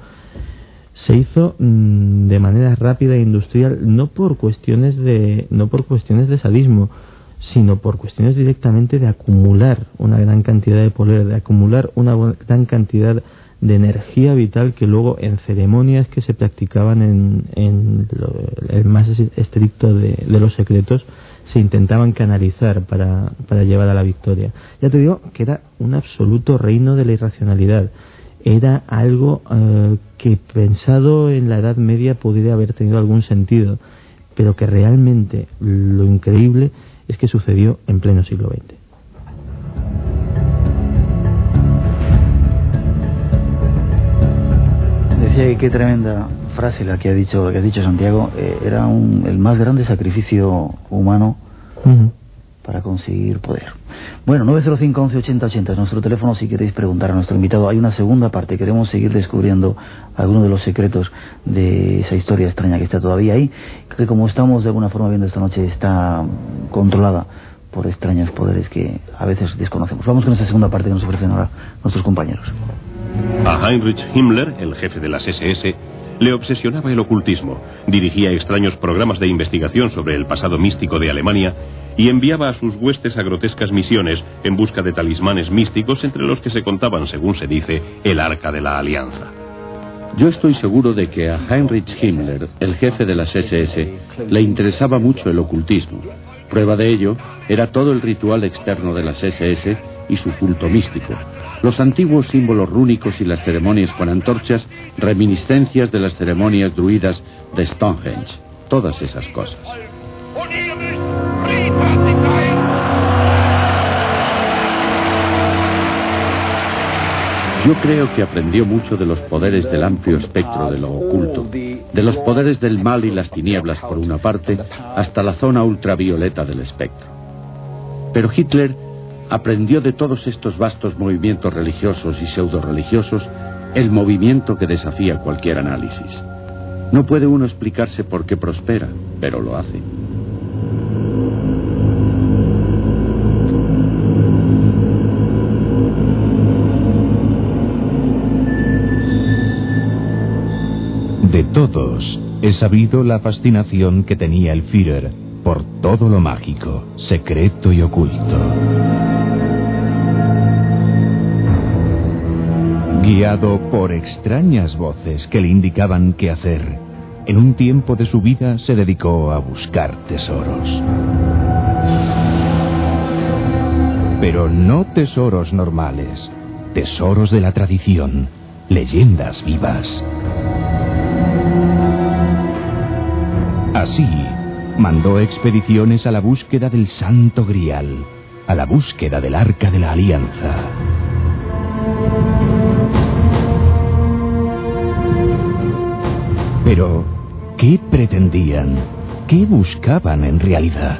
Se hizo mm, de manera rápida e industrial, no por cuestiones de, no por cuestiones de sadismo, sino por cuestiones directamente de acumular una gran cantidad de poder, de acumular una gran cantidad de energía vital que luego en ceremonias que se practicaban en, en el más estricto de, los secretos se intentaban canalizar para, para llevar a la victoria. Ya te digo que era un absoluto reino de la irracionalidad. Era algo eh, que pensado en la Edad Media podría haber tenido algún sentido, pero que realmente lo increíble es que sucedió en pleno siglo XX. Qué tremenda frase la que ha dicho, que ha dicho Santiago. Eh, era el más grande sacrificio humano para conseguir poder. Bueno, 905 11 80 80 es nuestro teléfono si queréis preguntar a nuestro invitado. Hay una segunda parte, queremos seguir descubriendo algunos de los secretos de esa historia extraña que está todavía ahí, que como estamos de alguna forma viendo esta noche está controlada por extraños poderes que a veces desconocemos. Vamos con esa segunda parte que nos ofrecen ahora nuestros compañeros. A Heinrich Himmler, el jefe de las SS, le obsesionaba el ocultismo, dirigía extraños programas de investigación sobre el pasado místico de Alemania y enviaba a sus huestes a grotescas misiones en busca de talismanes místicos entre los que se contaban, según se dice, el Arca de la Alianza. Yo estoy seguro de que a Heinrich Himmler, el jefe de las SS, le interesaba mucho el ocultismo. Prueba de ello era todo el ritual externo de las SS y su culto místico, los antiguos símbolos rúnicos y las ceremonias con antorchas, reminiscencias de las ceremonias druidas de Stonehenge, todas esas cosas. Yo creo que aprendió mucho de los poderes del amplio espectro de lo oculto, de los poderes del mal y las tinieblas por una parte, hasta la zona ultravioleta del espectro. Pero Hitler aprendió de todos estos vastos movimientos religiosos y pseudo-religiosos el movimiento que desafía cualquier análisis. No puede uno explicarse por qué prospera, pero lo hace. De todos he sabido la fascinación que tenía el Führer por todo lo mágico, secreto y oculto. Guiado por extrañas voces que le indicaban qué hacer, en un tiempo de su vida se dedicó a buscar tesoros. Pero no tesoros normales, tesoros de la tradición, leyendas vivas. Así, mandó expediciones a la búsqueda del Santo Grial, a la búsqueda del Arca de la Alianza. Pero, ¿qué pretendían? ¿Qué buscaban en realidad?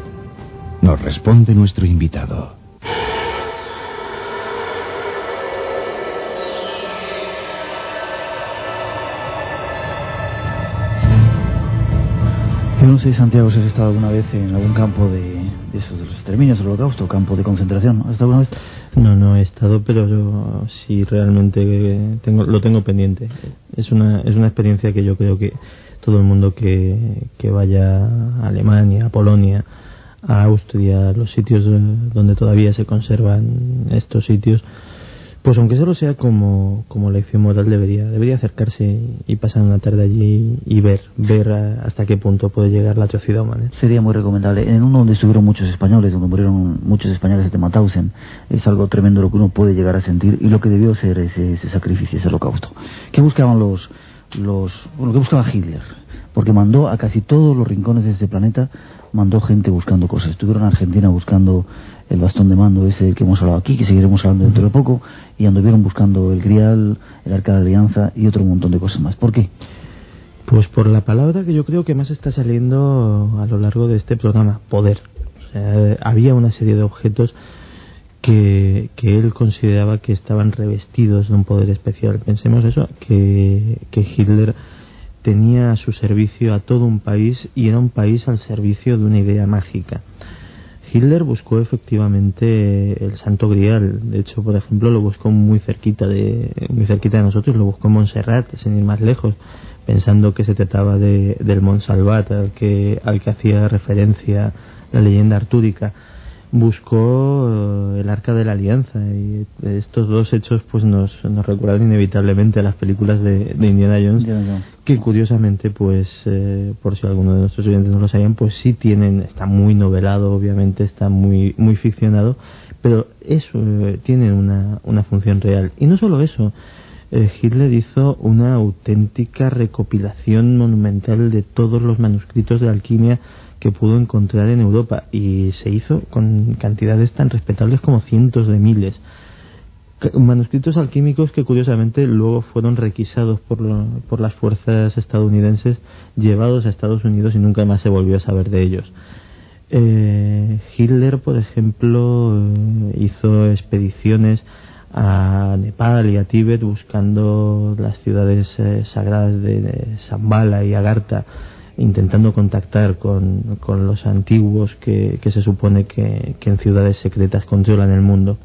Nos responde nuestro invitado. Santiago, si has estado alguna vez en algún campo de, esos de exterminios, del holocausto, campo de concentración. ¿Has estado alguna vez? No, no he estado, pero yo sí realmente tengo, lo tengo pendiente. Es una, es una experiencia que yo creo que todo el mundo que, que vaya a Alemania, a Polonia, a Austria, a los sitios donde todavía se conservan estos sitios, pues aunque solo sea como, como lección moral debería debería acercarse y pasar una tarde allí y ver ver hasta qué punto puede llegar la atrocidad humana. Sería muy recomendable. En uno donde estuvieron muchos españoles, donde murieron muchos españoles de Mauthausen, es algo tremendo lo que uno puede llegar a sentir y lo que debió ser ese, ese sacrificio, ese holocausto. ¿Qué buscaban los, los, bueno, qué buscaba Hitler? Porque mandó a casi todos los rincones de este planeta, mandó gente buscando cosas. Estuvieron en Argentina buscando el bastón de mando ese que hemos hablado aquí, que seguiremos hablando dentro de poco, y anduvieron buscando el Grial, el Arca de Alianza y otro montón de cosas más. ¿Por qué? Pues por la palabra que yo creo que más está saliendo a lo largo de este programa, poder. O sea, había una serie de objetos que, que él consideraba que estaban revestidos de un poder especial. Pensemos eso, que, que Hitler tenía a su servicio a todo un país y era un país al servicio de una idea mágica. Hitler buscó efectivamente el Santo Grial. De hecho, por ejemplo, lo buscó muy cerquita de muy cerquita de nosotros. Lo buscó en Montserrat, sin ir más lejos, pensando que se trataba de, del Montsalvat al que al que hacía referencia la leyenda artúrica. Buscó eh, el Arca de la Alianza y estos dos hechos pues nos, nos recuerdan inevitablemente a las películas de, de Indiana Jones que curiosamente pues eh, por si alguno de nuestros oyentes no lo sabían pues sí tienen está muy novelado obviamente está muy muy ficcionado pero eso eh, tiene una, una función real. Y no solo eso eh, Hitler hizo una auténtica recopilación monumental de todos los manuscritos de alquimia que pudo encontrar en Europa y se hizo con cantidades tan respetables como cientos de miles manuscritos alquímicos que curiosamente luego fueron requisados por, lo- por las fuerzas estadounidenses, llevados a Estados Unidos y nunca más se volvió a saber de ellos. Eh, Hitler, por ejemplo, eh, hizo expediciones a Nepal y a Tíbet buscando las ciudades eh, sagradas de, Shambhala y Agartha, intentando contactar con, con los antiguos que, que se supone que, que en ciudades secretas controlan el mundo.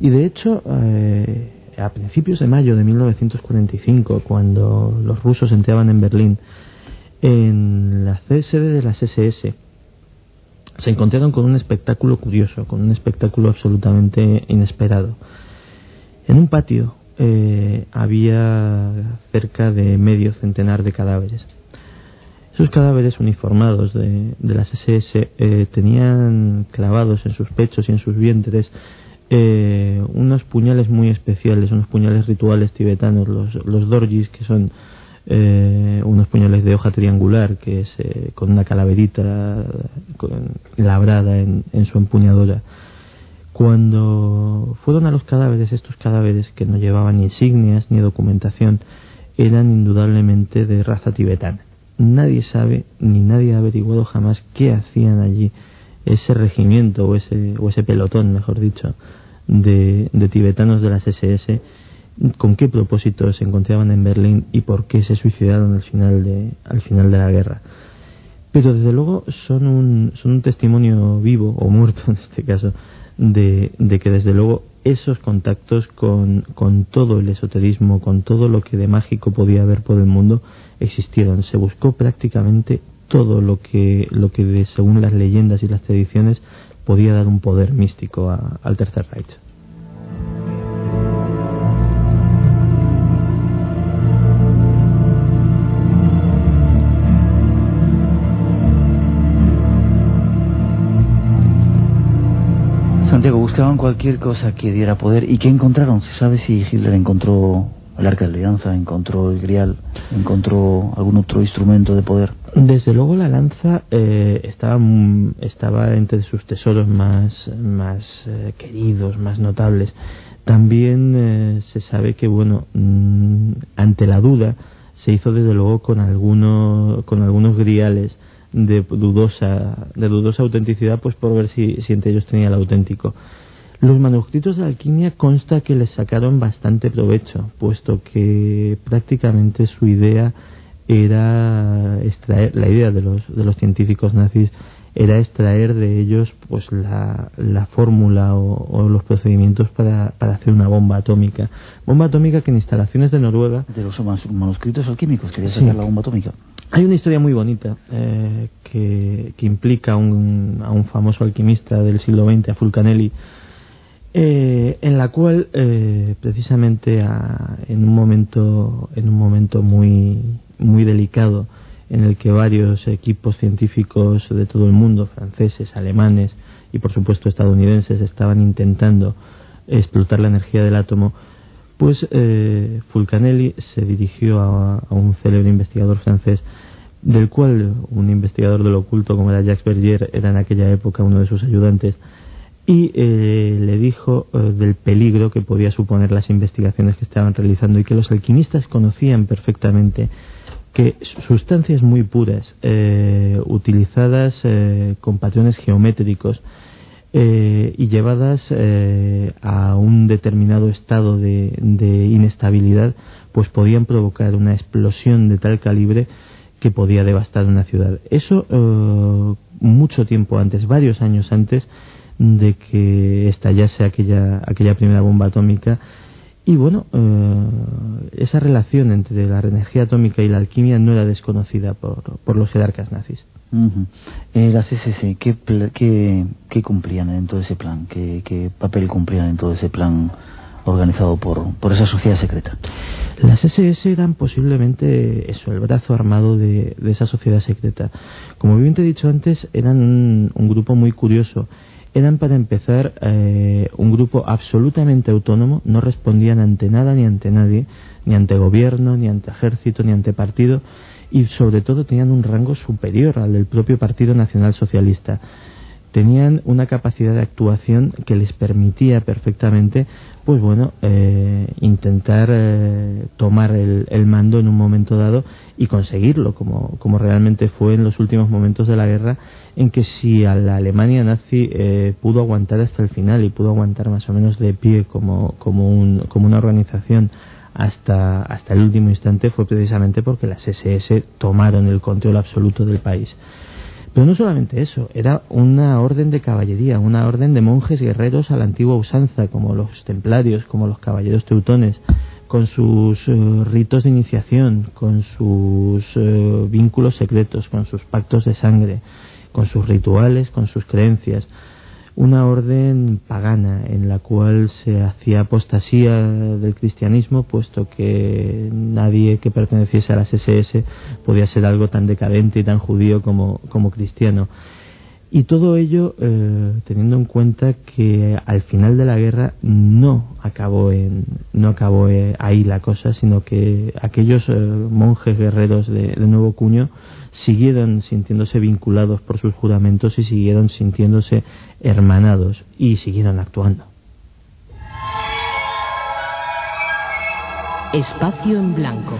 Y de hecho, eh, a principios de mayo de 1945, cuando los rusos entraban en Berlín, en la sede de las SS, se encontraron con un espectáculo curioso, con un espectáculo absolutamente inesperado. En un patio eh, había cerca de medio centenar de cadáveres. Esos cadáveres uniformados de, las SS eh, tenían clavados en sus pechos y en sus vientres eh, unos puñales muy especiales, unos puñales rituales tibetanos, los, dorjis, que son eh, unos puñales de hoja triangular, que es eh, con una calaverita labrada en, en su empuñadura. Cuando fueron a los cadáveres, estos cadáveres que no llevaban ni insignias ni documentación, eran indudablemente de raza tibetana. Nadie sabe ni nadie ha averiguado jamás qué hacían allí ese regimiento o ese, o ese pelotón, mejor dicho, de, de tibetanos de las SS, con qué propósito se encontraban en Berlín y por qué se suicidaron al final de, al final de la guerra. Pero desde luego son un, son un testimonio vivo o muerto en este caso de, de que desde luego esos contactos con, con, todo el esoterismo, con todo lo que de mágico podía haber por el mundo, existieron. Se buscó prácticamente todo lo que, lo que según las leyendas y las tradiciones podía dar un poder místico al Tercer Reich. Buscaban cualquier cosa que diera poder. ¿Y qué encontraron? ¿Se sabe si Hitler encontró el arca de la alianza, encontró el grial, encontró algún otro instrumento de poder? Desde luego la lanza eh, estaba, estaba entre sus tesoros más, más eh, queridos, más notables. También eh, se sabe que, bueno, mm, ante la duda, se hizo desde luego con, algunos con algunos griales de dudosa, de dudosa autenticidad, pues por ver si, si entre ellos tenía el auténtico. Los manuscritos de alquimia consta que les sacaron bastante provecho, puesto que prácticamente su idea era extraer, la idea de los, de los científicos nazis era extraer de ellos pues la, la fórmula o, los procedimientos para, para, hacer una bomba atómica. Bomba atómica que en instalaciones de Noruega... De los manuscritos alquímicos, quería sacar la bomba atómica. Hay una historia muy bonita eh, que, que, implica a un, a un famoso alquimista del siglo XX, a Fulcanelli, eh, en la cual eh, precisamente en un momento en un momento muy muy delicado en el que varios equipos científicos de todo el mundo franceses alemanes y por supuesto estadounidenses estaban intentando explotar la energía del átomo pues eh, Fulcanelli se dirigió a, a, un célebre investigador francés del cual un investigador del oculto como era Jacques Bergier era en aquella época uno de sus ayudantes y eh, le dijo eh, del peligro que podía suponer las investigaciones que estaban realizando y que los alquimistas conocían perfectamente que sustancias muy puras eh, utilizadas con patrones geométricos y llevadas a un determinado estado de, de, inestabilidad pues podían provocar una explosión de tal calibre que podía devastar una ciudad. Eso mucho tiempo antes varios años antes de que estallase aquella, aquella primera bomba atómica. Y bueno, eh, esa relación entre la energía atómica y la alquimia no era desconocida por, por los jerarcas nazis. Eh, las SS, ¿qué, qué, ¿qué, cumplían en todo ese plan? ¿Qué, ¿Qué papel cumplían en todo ese plan organizado por, por esa sociedad secreta? Las SS eran posiblemente eso, el brazo armado de, de esa sociedad secreta. Como bien te he dicho antes, eran un, un grupo muy curioso eran para empezar eh, un grupo absolutamente autónomo, no respondían ante nada ni ante nadie, ni ante gobierno, ni ante ejército, ni ante partido, y sobre todo tenían un rango superior al del propio Partido Nacional Socialista. Tenían una capacidad de actuación que les permitía perfectamente pues bueno, eh, intentar eh, tomar el, el, mando en un momento dado y conseguirlo, como, como realmente fue en los últimos momentos de la guerra, en que si a la Alemania nazi eh, pudo aguantar hasta el final y pudo aguantar más o menos de pie como, un, como una organización hasta, hasta el último instante, fue precisamente porque las SS tomaron el control absoluto del país. Pero no solamente eso, era una orden de caballería, una orden de monjes guerreros a la antigua usanza, como los templarios, como los caballeros teutones, con sus eh, ritos de iniciación, con sus eh, vínculos secretos, con sus pactos de sangre, con sus rituales, con sus creencias una orden pagana en la cual se hacía apostasía del cristianismo, puesto que nadie que perteneciese a las SS podía ser algo tan decadente y tan judío como, como cristiano. Y todo ello eh, teniendo en cuenta que al final de la guerra no acabó, en, no acabó eh, ahí la cosa, sino que aquellos eh, monjes guerreros de, de, nuevo cuño siguieron sintiéndose vinculados por sus juramentos y siguieron sintiéndose hermanados y siguieron actuando. Espacio en blanco.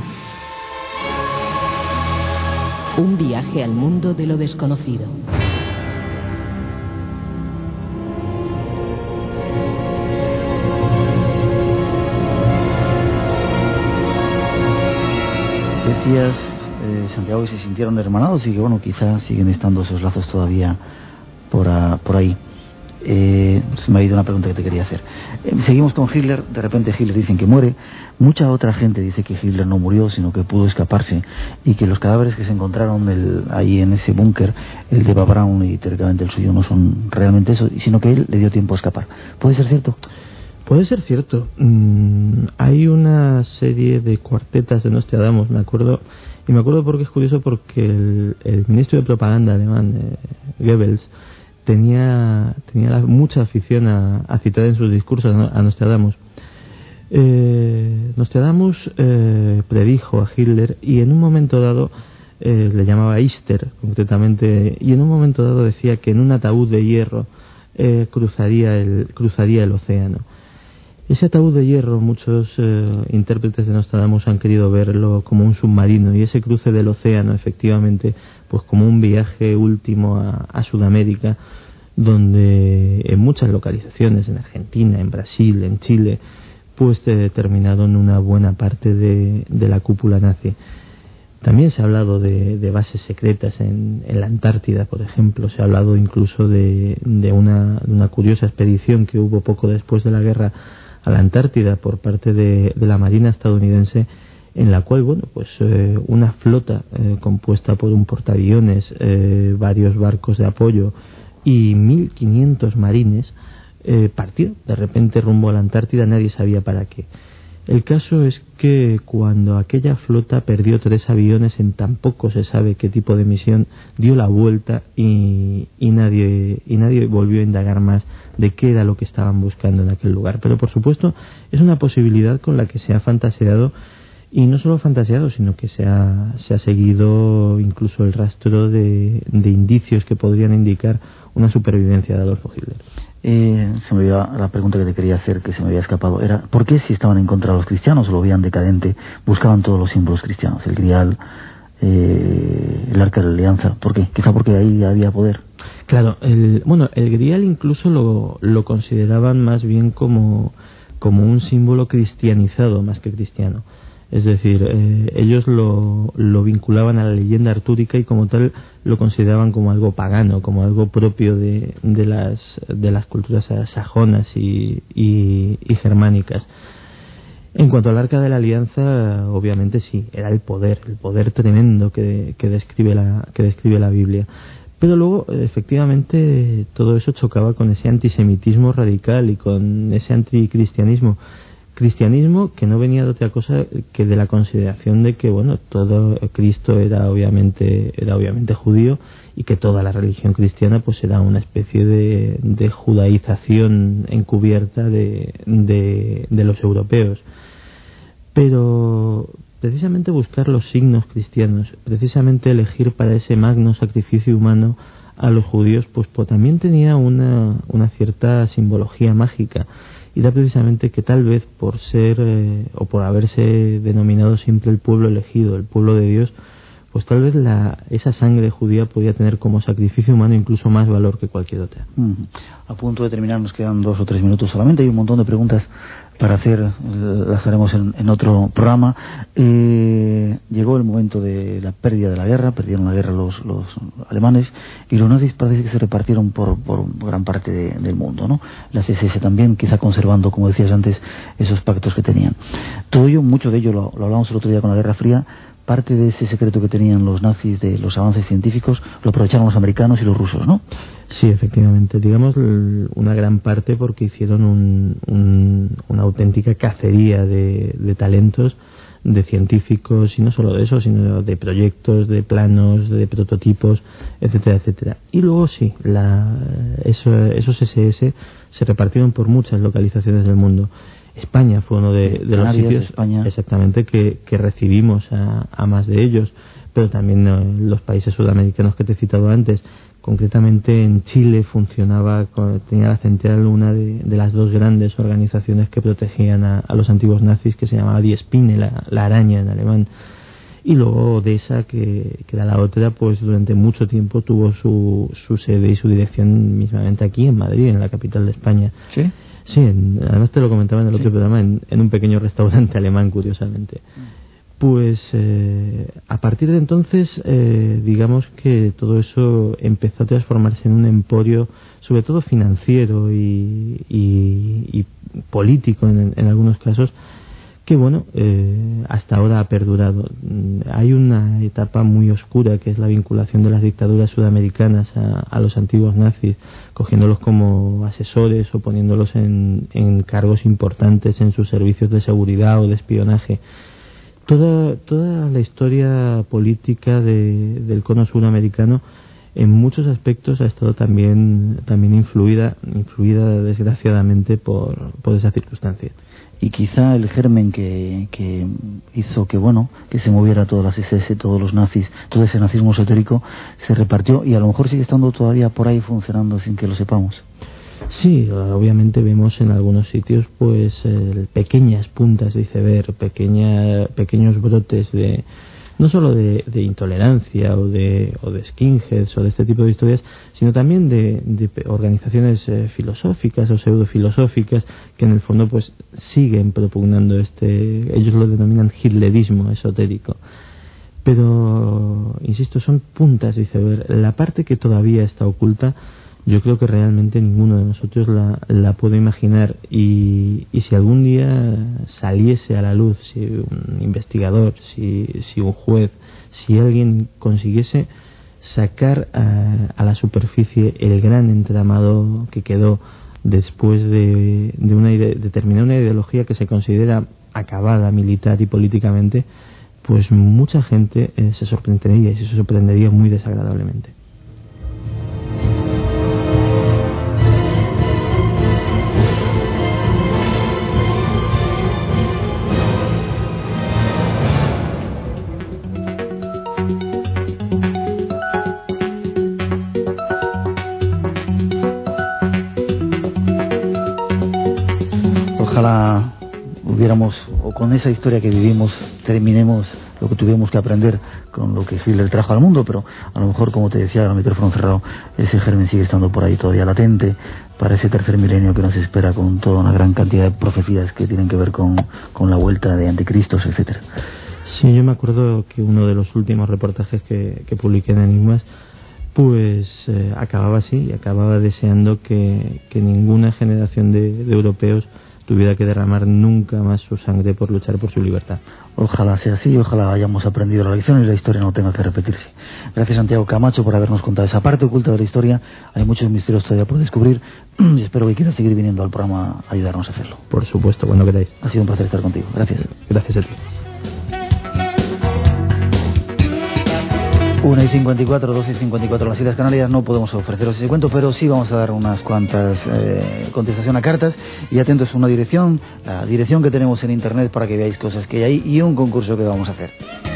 Un viaje al mundo de lo desconocido. Decías, Santiago, que se sintieron hermanados y que, bueno, quizás siguen estando esos lazos todavía por, por ahí. Eh, se me ha ido una pregunta que te quería hacer. Eh, seguimos con Hitler, de repente Hitler dicen que muere, mucha otra gente dice que Hitler no murió, sino que pudo escaparse y que los cadáveres que se encontraron el, ahí en ese búnker, el de Braun y teóricamente el suyo, no son realmente eso, sino que él le dio tiempo a escapar. ¿Puede ser cierto? Puede ser cierto. Mm, hay una serie de cuartetas de Nostradamus, me acuerdo, y me acuerdo porque es curioso porque el, ministro de propaganda alemán, eh, Goebbels, tenía, tenía mucha afición a, citar en sus discursos a, a Nostradamus. Eh, Nostradamus eh, predijo a Hitler y en un momento dado eh, le llamaba Easter concretamente y en un momento dado decía que en un ataúd de hierro eh, cruzaría el cruzaría el océano. Ese ataúd de hierro muchos eh, intérpretes de Nostradamus han querido verlo como un submarino y ese cruce del océano efectivamente pues como un viaje último a, Sudamérica donde en muchas localizaciones en Argentina, en Brasil, en Chile pues terminaron una buena parte de, la cúpula nazi. También se ha hablado de, bases secretas en, en, la Antártida, por ejemplo. Se ha hablado incluso de, de una, curiosa expedición que hubo poco después de la guerra a la Antártida por parte de, la Marina estadounidense, en la cual, bueno, pues eh, una flota eh, compuesta por un portaaviones, eh, varios barcos de apoyo y 1.500 marines eh, partió de repente rumbo a la Antártida, nadie sabía para qué. El caso es que cuando aquella flota perdió tres aviones en tan poco se sabe qué tipo de misión, dio la vuelta y, y, nadie, y nadie volvió a indagar más de qué era lo que estaban buscando en aquel lugar. Pero por supuesto es una posibilidad con la que se ha fantaseado y no solo fantaseado, sino que se ha, se ha seguido incluso el rastro de, de indicios que podrían indicar una supervivencia de Adolfo Hitler. Eh, se me olvidó la pregunta que te quería hacer, que se me había escapado, era ¿por qué si estaban en contra de los cristianos o lo veían decadente, buscaban todos los símbolos cristianos, el grial, eh, el arca de la alianza? ¿Por qué? Quizá porque ahí había poder. Claro, el, bueno, el grial incluso lo, lo consideraban más bien como, como un símbolo cristianizado más que cristiano. Es decir, eh, ellos lo, lo, vinculaban a la leyenda artúrica y como tal lo consideraban como algo pagano, como algo propio de, de, las, de las culturas sajonas y, y, germánicas. En cuanto al arca de la alianza, obviamente sí, era el poder, el poder tremendo que, que, describe, la, que describe la Biblia. Pero luego, efectivamente, todo eso chocaba con ese antisemitismo radical y con ese anticristianismo cristianismo que no venía de otra cosa que de la consideración de que bueno todo Cristo era obviamente era obviamente judío y que toda la religión cristiana pues era una especie de, judaización encubierta de, de, de los europeos. Pero precisamente buscar los signos cristianos precisamente elegir para ese magno sacrificio humano a los judíos pues, pues también tenía una, una cierta simbología mágica y da precisamente que tal vez por ser eh, o por haberse denominado siempre el pueblo elegido, el pueblo de Dios, pues tal vez la, esa sangre judía podía tener como sacrificio humano incluso más valor que cualquier otra. A punto de terminar, nos quedan dos o tres minutos solamente, hay un montón de preguntas para hacer, las haremos en, en otro programa. Eh, llegó el momento de la pérdida de la guerra, perdieron la guerra los, los alemanes y los nazis parece que se repartieron por, por gran parte de, del mundo, ¿no? Las SS también, quizá conservando, como decías antes, esos pactos que tenían. Todo ello, mucho de ello lo, lo hablamos el otro día con la Guerra Fría, parte de ese secreto que tenían los nazis de los avances científicos lo aprovecharon los americanos y los rusos, ¿no? Sí, efectivamente. Digamos una gran parte porque hicieron un, un, una auténtica cacería de, talentos de científicos y no solo de eso, sino de proyectos, de planos, de prototipos, etcétera, etcétera. Y luego sí, la, esos SS se repartieron por muchas localizaciones del mundo. España fue uno de, los sitios exactamente que, recibimos a, más de ellos, pero también eh, los países sudamericanos que te he citado antes. Concretamente en Chile funcionaba, tenía la central una de, las dos grandes organizaciones que protegían a, los antiguos nazis, que se llamaba Die Spine, la, araña en alemán. Y luego de esa, que, que, era la otra, pues durante mucho tiempo tuvo su, su sede y su dirección mismamente aquí en Madrid, en la capital de España. ¿Sí? Sí, además te lo comentaba en el otro programa, en, un pequeño restaurante alemán, curiosamente. Pues eh, a partir de entonces, eh, digamos que todo eso empezó a transformarse en un emporio, sobre todo financiero y, y, político en, en, algunos casos, que bueno, eh, hasta ahora ha perdurado. Mm, hay una etapa muy oscura que es la vinculación de las dictaduras sudamericanas a, los antiguos nazis, cogiéndolos como asesores o poniéndolos en, cargos importantes en sus servicios de seguridad o de espionaje. Toda, toda la historia política del cono sudamericano en muchos aspectos ha estado también, también influida, influida desgraciadamente por, por esa circunstancia y quizá el germen que, que hizo que bueno que se moviera todas las SS, todos los nazis, todo ese nazismo esotérico se repartió y a lo mejor sigue estando todavía por ahí funcionando sin que lo sepamos. Sí, obviamente vemos en algunos sitios pues pequeñas puntas de iceberg, pequeña, pequeños brotes de, no solo de, intolerancia o de, o de skinheads o de este tipo de historias, sino también de, organizaciones eh, filosóficas o pseudofilosóficas que en el fondo pues siguen propugnando este, ellos lo denominan hitlerismo esotérico. Pero, insisto, son puntas, dice, la parte que todavía está oculta yo creo que realmente ninguno de nosotros la, la puede imaginar y, y, si algún día saliese a la luz, si un investigador, si, si un juez, si alguien consiguiese sacar a, la superficie el gran entramado que quedó después de, de, una de terminar una ideología que se considera acabada militar y políticamente, pues mucha gente eh, se sorprendería y se sorprendería muy desagradablemente. O con esa historia que vivimos, terminemos lo que tuvimos que aprender con lo que Hitler trajo al mundo, pero a lo mejor, como te decía, el micrófono cerrado, ese germen sigue estando por ahí todavía latente para ese tercer milenio que nos espera con toda una gran cantidad de profecías que tienen que ver con, con la vuelta de anticristos, etcétera. Sí, yo me acuerdo que uno de los últimos reportajes que, que publiqué en Enigmas pues eh, acababa así, acababa deseando que, que ninguna generación de, de europeos tuviera que derramar nunca más su sangre por luchar por su libertad. Ojalá sea así, ojalá hayamos aprendido la lección y la historia no tenga que repetirse. Gracias Santiago Camacho por habernos contado esa parte oculta de la historia. Hay muchos misterios todavía por descubrir y espero que quieras seguir viniendo al programa a ayudarnos a hacerlo. Por supuesto, cuando queráis. Ha sido un placer estar contigo. Gracias. Gracias a ti. 1 y 54, 2 y 54 las Islas Canarias no podemos ofreceros ese cuento, pero sí vamos a dar unas cuantas eh, contestación a cartas y atentos a una dirección, la dirección que tenemos en internet para que veáis cosas que hay ahí y un concurso que vamos a hacer.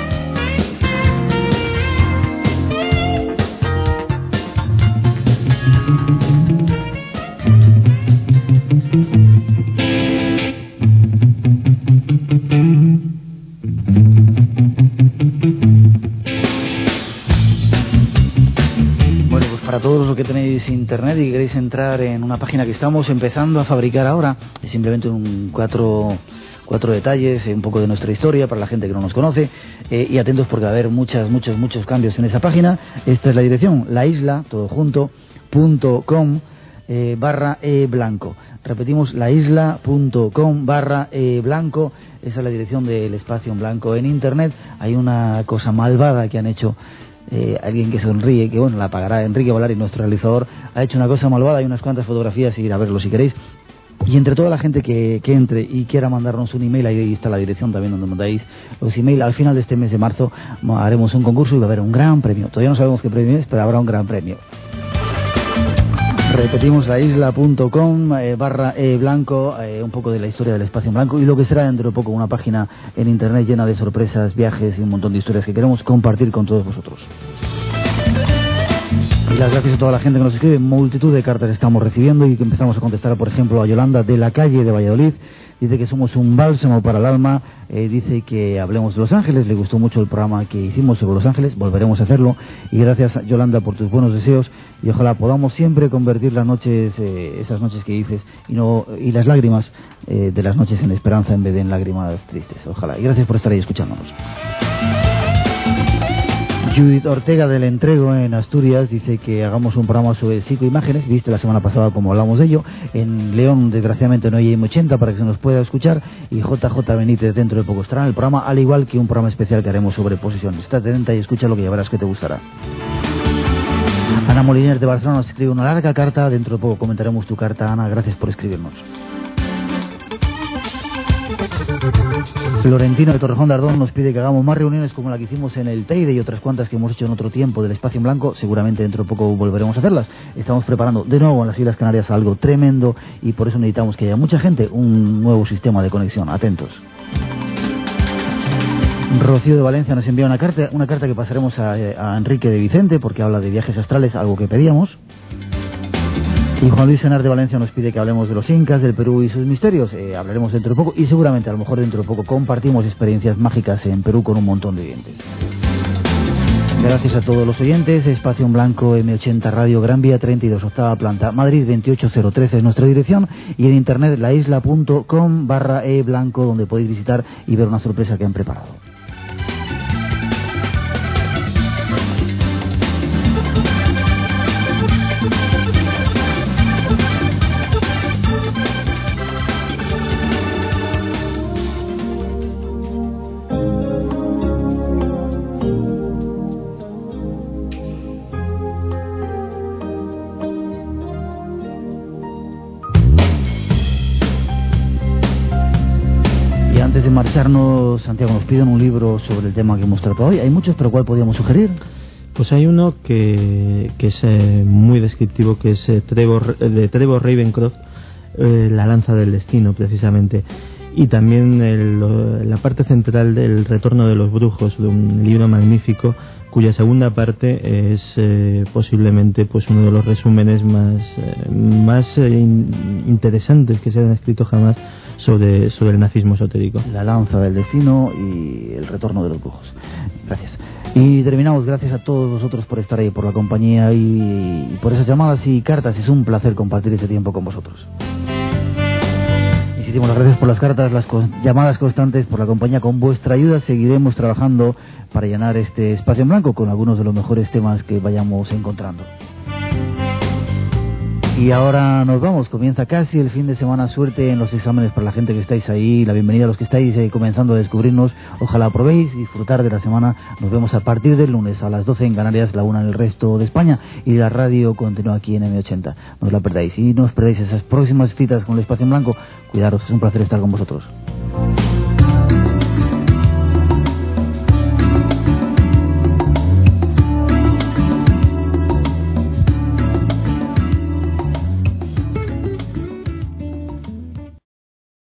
Internet y queréis entrar en una página que estamos empezando a fabricar ahora, es simplemente un cuatro, cuatro detalles, un poco de nuestra historia para la gente que no nos conoce, eh, y atentos porque va a haber muchos, muchos, muchos cambios en esa página. Esta es la dirección, la isla, todo junto, punto com, eh, barra e blanco. Repetimos, laisla.com barra e blanco. Esa es la dirección del espacio en blanco en Internet. Hay una cosa malvada que han hecho eh, alguien que sonríe, que bueno, la pagará Enrique Volari, nuestro realizador, ha hecho una cosa malvada, hay unas cuantas fotografías ir a verlo si queréis. Y entre toda la gente que, que, entre y quiera mandarnos un email, ahí está la dirección también donde mandáis los email, al final de este mes de marzo haremos un concurso y va a haber un gran premio. Todavía no sabemos qué premio es, pero habrá un gran premio. Repetimos la isla.com eh, barra e blanco, eh, un poco de la historia del espacio en blanco y lo que será dentro de poco una página en internet llena de sorpresas, viajes y un montón de historias que queremos compartir con todos vosotros. Y las gracias a toda la gente que nos escribe. Multitud de cartas estamos recibiendo y que empezamos a contestar, por ejemplo, a Yolanda de la calle de Valladolid. Dice que somos un bálsamo para el alma. Eh, dice que hablemos de Los Ángeles. Le gustó mucho el programa que hicimos sobre Los Ángeles. Volveremos a hacerlo. Y gracias, Yolanda, por tus buenos deseos. Y ojalá podamos siempre convertir las noches, eh, esas noches que dices, y, no, y las lágrimas eh, de las noches en esperanza en vez de en lágrimas tristes. Ojalá. Y gracias por estar ahí escuchándonos. Judith Ortega del Entrego en Asturias dice que hagamos un programa sobre psicoimágenes. Viste la semana pasada como hablamos de ello. En León, desgraciadamente, no hay M80 para que se nos pueda escuchar. Y JJ Benítez dentro de poco estará en el programa, al igual que un programa especial que haremos sobre posiciones. Está atenta y escucha lo que ya verás que te gustará. Ana Moliner de Barcelona nos escribe una larga carta. Dentro de poco comentaremos tu carta, Ana. Gracias por escribirnos. Florentino de Torrejón de nos pide que hagamos más reuniones como la que hicimos en el Teide y otras cuantas que hemos hecho en otro tiempo del Espacio en Blanco. Seguramente dentro de poco volveremos a hacerlas. Estamos preparando de nuevo en las Islas Canarias algo tremendo y por eso necesitamos que haya mucha gente, un nuevo sistema de conexión. Atentos. Rocío de Valencia nos envía una carta, una carta que pasaremos a, a Enrique de Vicente porque habla de viajes astrales, algo que pedíamos. Y Juan Luis Senar de Valencia nos pide que hablemos de los incas, del Perú y sus misterios. Eh, hablaremos dentro de poco y seguramente a lo mejor dentro de poco compartimos experiencias mágicas en Perú con un montón de oyentes. Gracias a todos los oyentes. Espacio en Blanco M80 Radio Gran Vía 32, octava planta, Madrid 28013 es nuestra dirección y en internet laisla.com barra E Blanco donde podéis visitar y ver una sorpresa que han preparado. Santiago, nos piden un libro sobre el tema que hemos tratado hoy. Hay muchos, pero ¿cuál podríamos sugerir? Pues hay uno que, que es eh, muy descriptivo, que es eh, Trevor, de Trevor Ravencroft, eh, La lanza del destino, precisamente. Y también el, la parte central del Retorno de los Brujos, de un libro magnífico, cuya segunda parte es posiblemente pues uno de los resúmenes más, más interesantes que se han escrito jamás sobre, sobre el nazismo esotérico. La lanza del destino y el retorno de los brujos. Gracias. Y terminamos, gracias a todos vosotros por estar ahí, por la compañía y, por esas llamadas y cartas. Es un placer compartir ese tiempo con vosotros. Las gracias por las cartas, las llamadas constantes, por la compañía. Con vuestra ayuda seguiremos trabajando para llenar este espacio en blanco con algunos de los mejores temas que vayamos encontrando. Y ahora nos vamos, comienza casi el fin de semana, suerte en los exámenes para la gente que estáis ahí, la bienvenida a los que estáis eh, comenzando a descubrirnos, ojalá probéis, disfrutar de la semana, nos vemos a partir del lunes a las 12 en Canarias, la una en el resto de España. Y la radio continúa aquí en M80, no os la perdáis. Y no os perdáis esas próximas citas con el espacio en blanco, cuidaros, es un placer estar con vosotros.